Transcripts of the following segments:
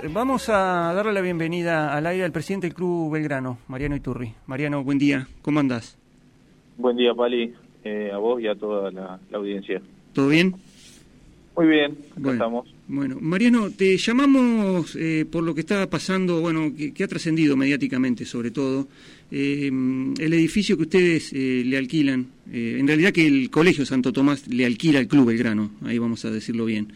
Vamos a darle la bienvenida al aire al presidente del Club Belgrano, Mariano Iturri. Mariano, buen día, ¿cómo andás? Buen día, Pali, eh, a vos y a toda la, audiencia. ¿Todo bien? Muy bien, bueno, estamos. Bueno, Mariano, te llamamos eh, por lo que está pasando, bueno, que, ha trascendido mediáticamente sobre todo, eh, el edificio que ustedes le alquilan, en realidad que el Colegio Santo Tomás le alquila al Club Belgrano, ahí vamos a decirlo bien.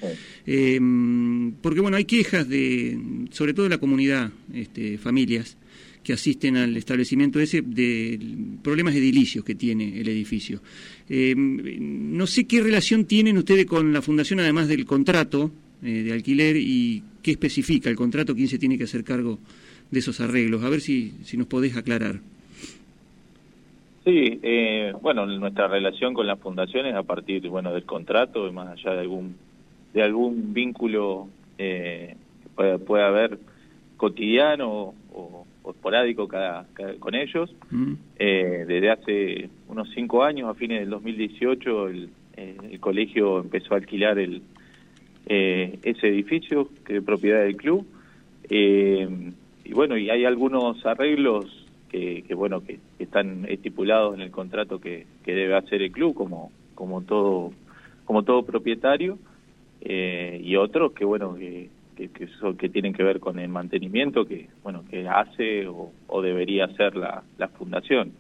porque bueno, hay quejas de, sobre todo de la comunidad, este, familias, que asisten al establecimiento ese de problemas edilicios que tiene el edificio. Eh, no sé qué relación tienen ustedes con la fundación, además del contrato eh, de alquiler y qué especifica el contrato, quién se tiene que hacer cargo de esos arreglos. A ver si, si nos podés aclarar. Sí, eh, bueno, nuestra relación con la fundación es a partir bueno, del contrato, más allá de algún, de algún vínculo eh, que pueda, haber cotidiano o, esporádico cada, con ellos. Mm. Eh, desde hace unos cinco años, a fines del 2018, el, el colegio empezó a alquilar el, eh, ese edificio que es propiedad del club. y bueno, y hay algunos arreglos que, que bueno que, están estipulados en el contrato que, que, debe hacer el club como como todo como todo propietario y otros que bueno que que, que, que tienen que ver con el mantenimiento que bueno que hace o, debería hacer la, la fundación.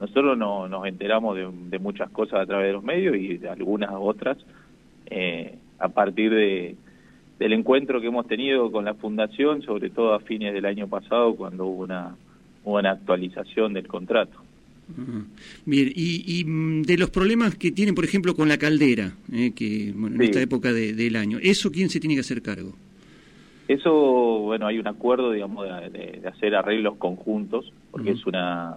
Nosotros no, nos enteramos de, muchas cosas a través de los medios y de algunas otras eh, a partir de, del encuentro que hemos tenido con la fundación, sobre todo a fines del año pasado cuando hubo una, una actualización del contrato. Bien, y, mm, de los problemas que tienen, por ejemplo, con la caldera, eh, que bueno, en esta época del año, ¿eso quién se tiene que hacer cargo? Eso, bueno, hay un acuerdo, digamos, de, hacer arreglos conjuntos, porque es una,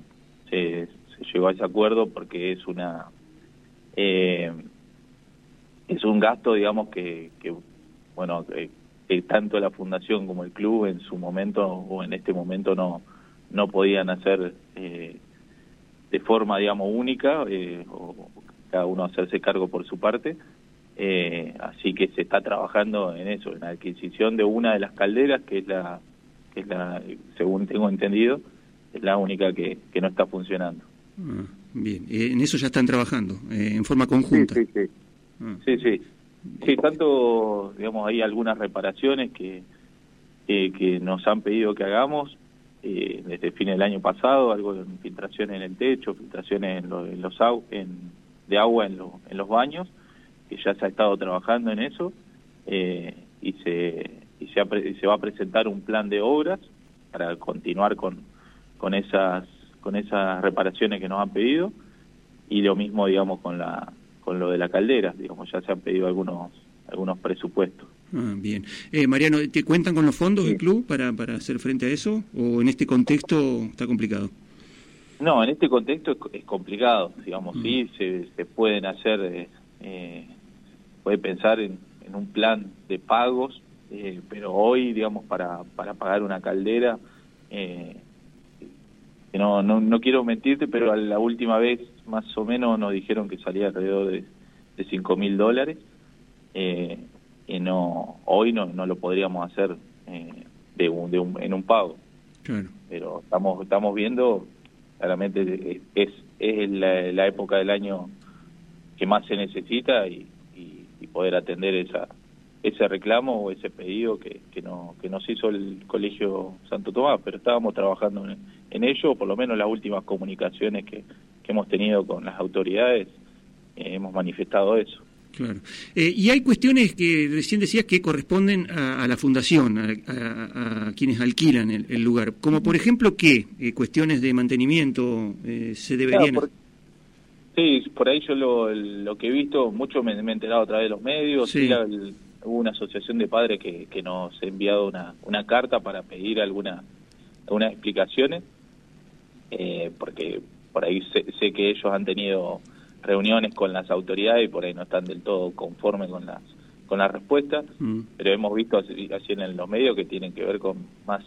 se, llegó a ese acuerdo porque es una, eh, es un gasto, digamos, que, que bueno, que, tanto la fundación como el club en su momento o en este momento no, no podían hacer eh, de forma, digamos, única, eh, o cada uno hacerse cargo por su parte. Eh, así que se está trabajando en eso, en la adquisición de una de las calderas, que es la, que es la según tengo entendido, es la única que, que no está funcionando. Ah, bien, eh, en eso ya están trabajando, eh, en forma conjunta. Sí, sí, ah. sí. sí, sí. tanto, digamos, hay algunas reparaciones que, que, nos han pedido que hagamos eh, desde el fin del año pasado, algo de filtraciones en el techo, filtraciones en, en los en, de agua en, en los baños, ya se ha estado trabajando en eso eh, y, se, y se, se va a presentar un plan de obras para continuar con, con, esas, con esas reparaciones que nos han pedido y lo mismo, digamos, con, la, con lo de la caldera, digamos, ya se han pedido algunos, algunos presupuestos. Ah, bien. Eh, Mariano, ¿te cuentan con los fondos del club para, para hacer frente a eso o en este contexto está complicado? No, en este contexto es, complicado, digamos, sí, mm. se, se pueden hacer eh, puede pensar en, un plan de pagos, eh, pero hoy, digamos, para, para pagar una caldera, eh, no, no, no quiero mentirte, pero la última vez más o menos nos dijeron que salía alrededor de, de 5 mil dólares, eh, y no hoy no, no lo podríamos hacer eh, de un, de un, en un pago. Pero estamos, estamos viendo, claramente es, es la, la época del año que más se necesita y, y poder atender esa ese reclamo o ese pedido que, que, no, que nos hizo el Colegio Santo Tomás, pero estábamos trabajando en, ello, por lo menos las últimas comunicaciones que, que hemos tenido con las autoridades eh, hemos manifestado eso. Claro. Eh, y hay cuestiones que recién decías que corresponden a, la fundación, a, quienes alquilan el, lugar, como por ejemplo qué eh, cuestiones de mantenimiento se deberían... Sí, por ahí yo lo, lo que he visto, mucho me, he enterado a través de los medios, hubo una asociación de padres que, que nos ha enviado una, una carta para pedir alguna, algunas explicaciones, eh, porque por ahí sé, que ellos han tenido reuniones con las autoridades y por ahí no están del todo conformes con las con las respuestas, mm. pero hemos visto así, en los medios que tienen que ver con más,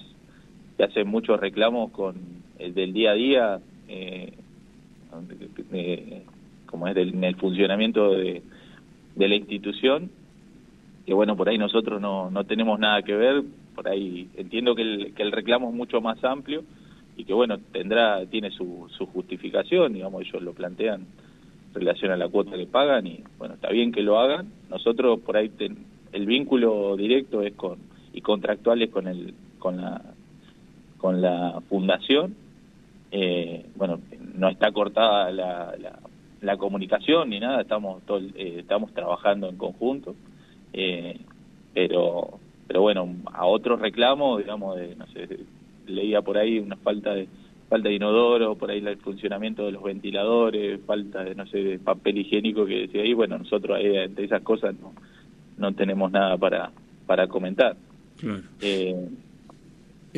que hacen muchos reclamos con el del día a día, eh, como es en el funcionamiento de, de, la institución, que bueno, por ahí nosotros no, no tenemos nada que ver, por ahí entiendo que el, que el reclamo es mucho más amplio y que bueno, tendrá, tiene su, su justificación, digamos, ellos lo plantean en relación a la cuota que pagan y bueno, está bien que lo hagan. Nosotros por ahí el vínculo directo es con y contractual es con el con la con la fundación. Eh, bueno, no está cortada la, la, comunicación ni nada, estamos eh, estamos trabajando en conjunto. Eh, pero pero bueno, a otros reclamos, digamos, de, no sé, leía por ahí una falta de falta de inodoro, por ahí el funcionamiento de los ventiladores, falta de, no sé, de papel higiénico que decía ahí, bueno, nosotros ahí entre esas cosas no, no tenemos nada para, para comentar. Claro. Eh,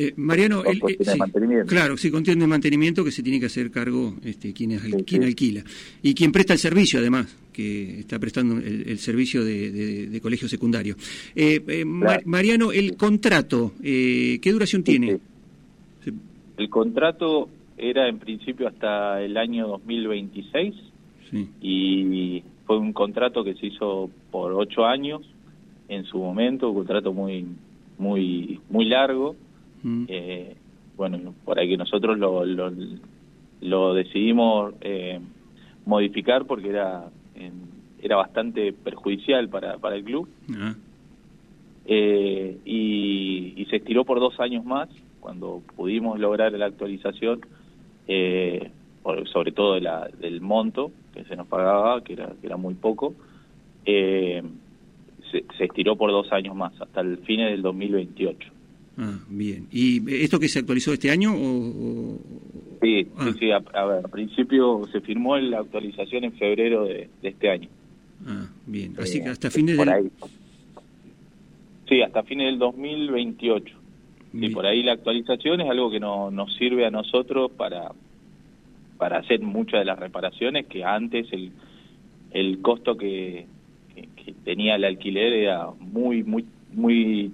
eh, Mariano, el, eh, claro, sí, contiene mantenimiento que se tiene que hacer cargo este, quien, es, quien alquila. Y quien presta el servicio, además, que está prestando el, servicio de, colegio secundario. Eh, Mariano, el contrato, ¿qué duración tiene? El contrato era en principio hasta el año 2026 y fue un contrato que se hizo por ocho años en su momento, un contrato muy muy muy largo Mm. Eh, bueno, por ahí que nosotros lo, lo, decidimos eh, modificar porque era era bastante perjudicial para, para el club. Ah. Eh, y, se estiró por dos años más cuando pudimos lograr la actualización, sobre todo de la, del monto que se nos pagaba, que era, que era muy poco. se, se estiró por dos años más, hasta el fin del 2028. Ah, bien. ¿Y esto que se actualizó este año? O, Sí, sí, ah. sí. A, ver, al principio se firmó la actualización en febrero de, este año. Ah, bien. Así que hasta fines del... Sí, hasta fines del 2028. Y por ahí la actualización es algo que no, nos sirve a nosotros para, para hacer muchas de las reparaciones que antes el, el costo que, que tenía el alquiler era muy, muy, muy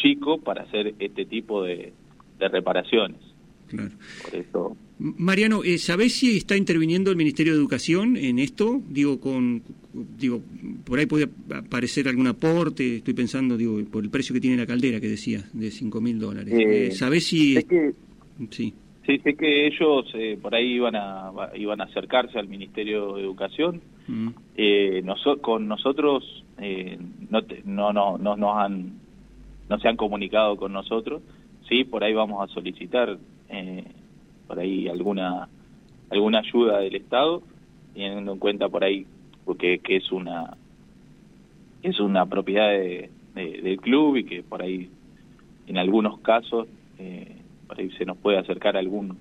chico para hacer este tipo de, reparaciones. Claro. Por eso... Mariano, eh, ¿sabés si está interviniendo el Ministerio de Educación en esto? Digo, con, digo, por ahí puede aparecer algún aporte, estoy pensando, digo, por el precio que tiene la caldera que decía, de 5 mil dólares. Eh, eh, ¿Sabés si...? sí. Sí, sé que ellos por ahí iban a, iban a acercarse al Ministerio de Educación. Mm. con nosotros no, no, no, no nos han no se han comunicado con nosotros, sí, por ahí vamos a solicitar eh, por ahí alguna alguna ayuda del Estado, teniendo en cuenta por ahí porque que es una es una propiedad de, del club y que por ahí en algunos casos eh, por ahí se nos puede acercar algún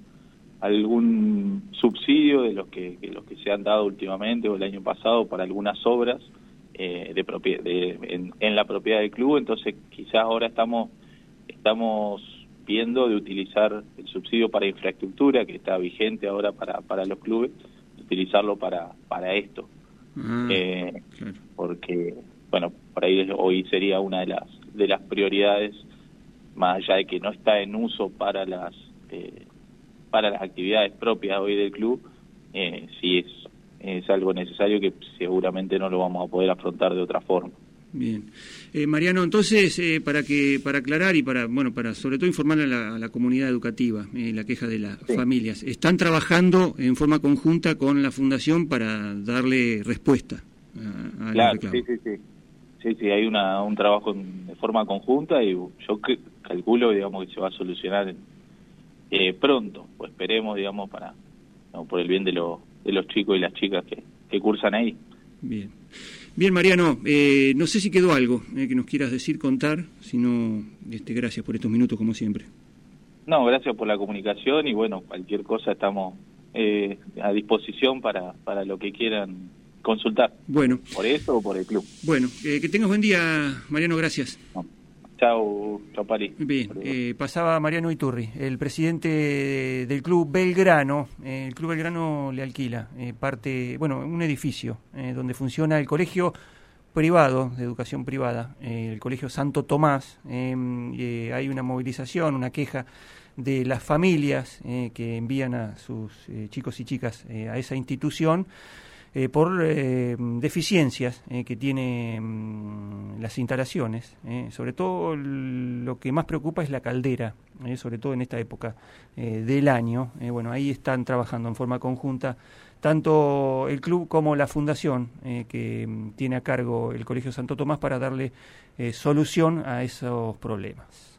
algún subsidio de los que, los que se han dado últimamente o el año pasado para algunas obras eh, de, en, la propiedad del club, entonces quizás ahora estamos estamos viendo de utilizar el subsidio para infraestructura que está vigente ahora para, para los clubes, utilizarlo para, para esto. Ah, eh, porque, bueno, por ahí hoy sería una de las, de las prioridades, más allá de que no está en uso para las, eh, para las actividades propias hoy del club, eh, sí es es algo necesario que seguramente no lo vamos a poder afrontar de otra forma. Bien. Eh, Mariano, entonces, eh, para que para aclarar y para, bueno, para sobre todo informar a la, comunidad educativa, eh, la queja de las familias, ¿están trabajando en forma conjunta con la Fundación para darle respuesta a, claro, sí, sí, sí. Sí, sí, hay una, un trabajo de forma conjunta y yo calculo, digamos, que se va a solucionar eh, pronto, pues esperemos, digamos, para por el bien de, los de los chicos y las chicas que, que cursan ahí. Bien. Bien, Mariano, eh, no sé si quedó algo eh, que nos quieras decir, contar, sino este, gracias por estos minutos, como siempre. No, gracias por la comunicación y bueno, cualquier cosa estamos eh, a disposición para, para lo que quieran consultar. Bueno. Por eso o por el club. Bueno, que tengas buen día, Mariano, gracias. Chao, chao Bien, eh, pasaba Mariano Iturri, el presidente del club Belgrano. Eh, el club Belgrano le alquila eh, parte, bueno, un edificio donde funciona el colegio privado, de educación privada, el colegio Santo Tomás. hay una movilización, una queja de las familias que envían a sus chicos y chicas a esa institución por deficiencias que tienen las instalaciones. sobre todo lo que más preocupa es la caldera, sobre todo en esta época del año. bueno, ahí están trabajando en forma conjunta tanto el club como la fundación que mm, tiene a cargo el Colegio Santo Tomás para darle solución a esos problemas.